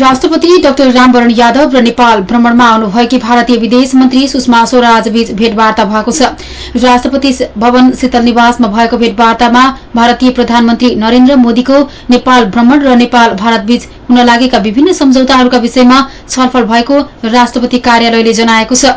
राष्ट्रपति डाक्टर रामवरण यादव र नेपाल भ्रमणमा आउनुभएकी भारतीय विदेश मन्त्री सुषमा स्वराजबीच भेटवार्ता भएको छ। राष्ट्रपति भवन शीतल निवासमा भएको भेटवार्तामा भारतीय प्रधानमन्त्री नरेन्द्र मोदीको नेपाल भ्रमण र नेपाल भारतबीच हुन लागेका विभिन्न सम्झौताहरूका विषयमा छलफल भएको राष्ट्रपति कार्यालयले जनाएको छ।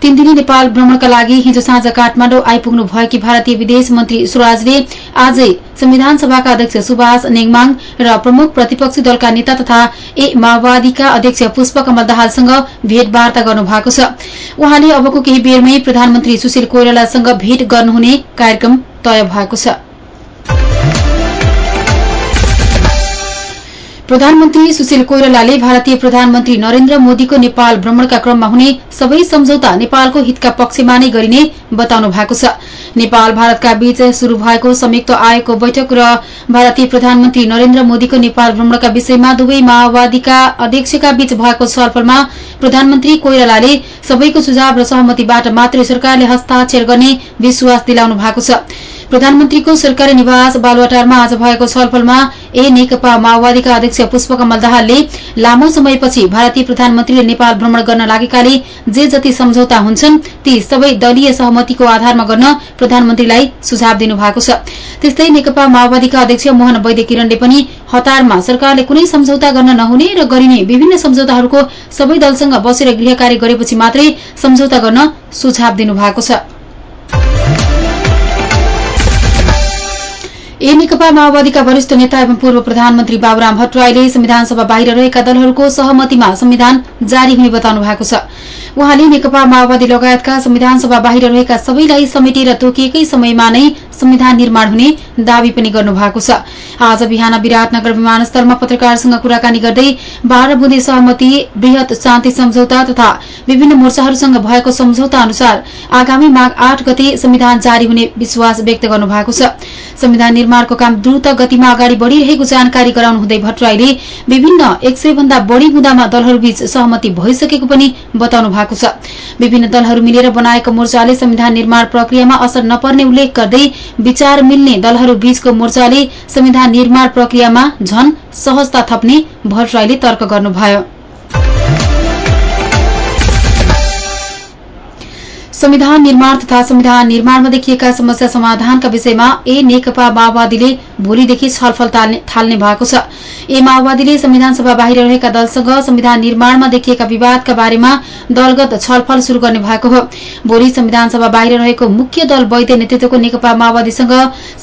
तीन दिने नेपाल भ्रमणका लागि हिजो साँझ काठमाडौँ आइपुग्नु भएकी भारतीय विदेश मन्त्री स्वराजले आजै संविधान सभाका अध्यक्ष सुभाष नेङमाङ र प्रमुख प्रतिपक्षी दलका नेता तथा ए माओवादीका अध्यक्ष पुष्पकमल दाहालसँग भेटवार्ता गर्नु भएको छ। उहाँले अबको केही बेरमै प्रधानमन्त्री सुशील कोइरालासँग भेट गर्नुहुने कार्यक्रम तय भएको छ। प्रधानमन्त्री सुशील कोइरालाले भारतीय प्रधानमन्त्री नरेन्द्र मोदीको नेपाल भ्रमणका क्रममा हुने सबै सम्झौता नेपालको हितका पक्षमा नै गरिने बताउनु भएको छ। नेपाल भारतका बीच शुरू भएको संयुक्त आयोगको बैठक र भारतीय प्रधानमन्त्री नरेन्द्र मोदीको नेपाल भ्रमणका विषयमा दुवै माओवादीका अध्यक्षका बीच भएको छलफलमा प्रधानमन्त्री कोइरालाले सबैको सुझाव र सहमतिबाट मात्रै सरकारले हस्ताक्षर गर्ने विश्वास दिलाउनु भएको छ। प्रधानमन्त्रीको सरकारी निवास बालुवाटारमा आज भएको छलफलमा ए नेकपा माओवादीका अध्यक्ष पुष्पकमल दाहालले लामो समयपछि भारतीय प्रधानमन्त्रीले नेपाल भ्रमण गर्न लागेकाले जे जति सम्झौता हुन्छन् ती सबै दलीय सहमतिको आधारमा गर्न प्रधानमन्त्रीलाई सुझाव दिनुभएको छ। त्यस्तै नेकपा माओवादीका अध्यक्ष मोहन वैद्य किरणले पनि हतारमा सरकारले कुनै सम्झौता गर्न नहुने र गरिने विभिन्न सम्झौताहरूको सबै दलसँग बसेर गृह गरेपछि मात्रै सम्झौता गर्न सुझाव दिनुभएको छ। ए नेकपा माओवादीका वरिष्ठ नेता एवं पूर्व प्रधानमन्त्री बाबुराम भट्टराईले संविधान सभा बाहिर रहेका दलहरूको सहमतिमा संविधान जारी हुने बताउनु भएको छ। उहाँले नेकपा माओवादी लगायतका संविधान सभा बाहिर रहेका सबैलाई समेटेर तोकिएकै समयमा नै संविधान निर्माण हुने दावी पनि गर्नु भएको छ। आज बिहान विराटनगर विमानस्थलमा पत्रकारसँग कुराकानी गर्दै बाह्र बुँदे सहमति वृहत शान्ति सम्झौता तथा विभिन्न मोर्चाहरूसँग भएको सम्झौता अनुसार आगामी माघ आठ गते संविधान जारी हुने विश्वास व्यक्त गर्नु भएको छ। निर्माणको काम द्रुत गतिमा अगाडि बढ़िरहेको जानकारी गराउनु हुँदै भट्टराईले विभिन्न एक सय भन्दा बढ़ी बुँदामा दलहरूबीच सहमति भइसकेको पनि बताउनु भएको छ। विभिन्न दलहरू मिलेर बनाएको मोर्चाले संविधान निर्माण प्रक्रियामा असर नपर्ने उल्लेख गर्दै विचार मिल्ने दलहरू बीचको मोर्चाले संविधान निर्माण प्रक्रियामा झन सहजता थप्ने भट्टराईले तर्क गर्नुभयो। संविधान निर्माण तथा संविधान निर्माणमा देखिएका समस्या समाधानका विषयमा ए नेकपा माओवादीले भोलिदेखि छलफल थाल्ने भएको छ। ए माओवादीले संविधान सभा बाहिर रहेका दलसँग संविधान निर्माणमा देखिएका विवादका बारेमा दलगत छलफल शुरू गर्ने भएको हो। भोलि संविधान सभा बाहिर रहेको मुख्य दल वैद्य नेतृत्वको नेकपा माओवादीसँग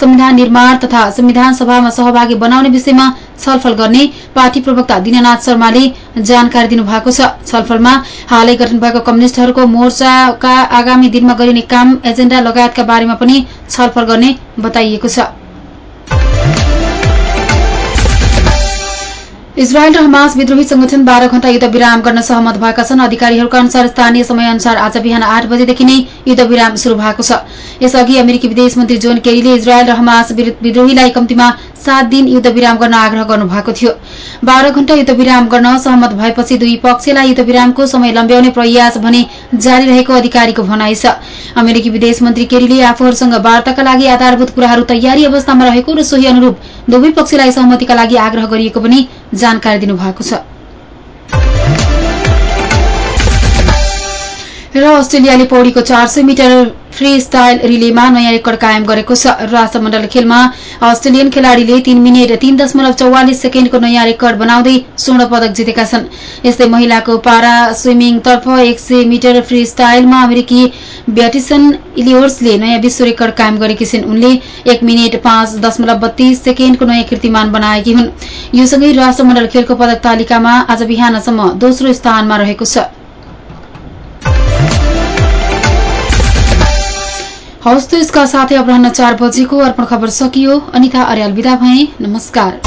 संविधान निर्माण तथा संविधान सभामा सहभागी बनाउने विषयमा छलफल गर्ने पार्टी प्रवक्ता दिननाथ शर्माले जानकारी दिनुभएको छलफलमा हालै गठन भएको कम्युनिष्टहरूको मोर्चाका आगामी दिनमा गरिने काम एजेण्डा लगायतका बारेमा पनि छलफल गर्ने बताइएको छ। इजरायल र हमास विद्रोही संगठन बाह्र घण्टा युद्ध विराम गर्न सहमत भएका छन्। अधिकारीहरूका अनुसार स्थानीय समय अनुसार आज बिहान आठ बजेदेखि नै युद्ध विराम शुरू भएको छ। यसअघि अमेरिकी विदेश मन्त्री जोन केरीले इजरायल र हमास विद्रोहीलाई कम्तीमा सात दिन युद्ध विराम गर्न आग्रह गर्नुभएको थियो। बाह्र घण्टा युद्ध विराम गर्न सहमत भएपछि दुई पक्षलाई युद्ध विरामको समय लम्ब्याउने प्रयास भने जारी रहेको अधिकारीको भनाइ छ। अमेरिकी विदेश मन्त्री केरीले आफूहरूसँग वार्ताका लागि आधारभूत कुराहरू तयारी अवस्थामा रहेको र सोही अनुरूप दुवै पक्षलाई सहमतिका लागि आग्रह गरिएको पनि जानकारी दिनुभएको छ। र अस्ट्रेलियाले पौडीको चार सय मिटर फ्री स्टाइल रिलेमा नयाँ रेकर्ड कायम गरेको छ। राष्ट्रमण्डल खेलमा अस्ट्रेलियन खेलाड़ीले तीन मिनट तीन दशमलव चौवालिस सेकेण्डको नयाँ रेकर्ड बनाउँदै स्वर्ण पदक जितेका छन्। यस्तै महिलाको पारा स्विमिङतर्फ एक सय मिटर फ्री स्टाइलमा अमेरिकी ब्याटिसन इलियोर्सले नयाँ विश्व रेकर्ड कायम गरेकी छिन्। उनले एक मिनट पाँच दशमलव बत्तीस सेकेण्डको नयाँ कीर्तिमान बनाएकी हुन्। यो सँगै राष्ट्रमण्डल खेलको पदक तालिकामा आज बिहानसम्म दोस्रो स्थानमा रहेको छ। हवस् त यसका साथै अपराह चार बजेको अर्पण खबर सकियो। अनिता अर्याल विदा भए। नमस्कार।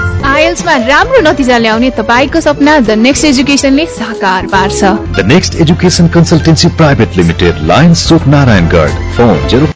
आइएल्समा राम्रो नतिजा ल्याउने तपाईँको सपना द नेक्स्ट एजुकेसनले साकार पार्छ। The next education consultancy private limited Lions Chowk Narayangarh phone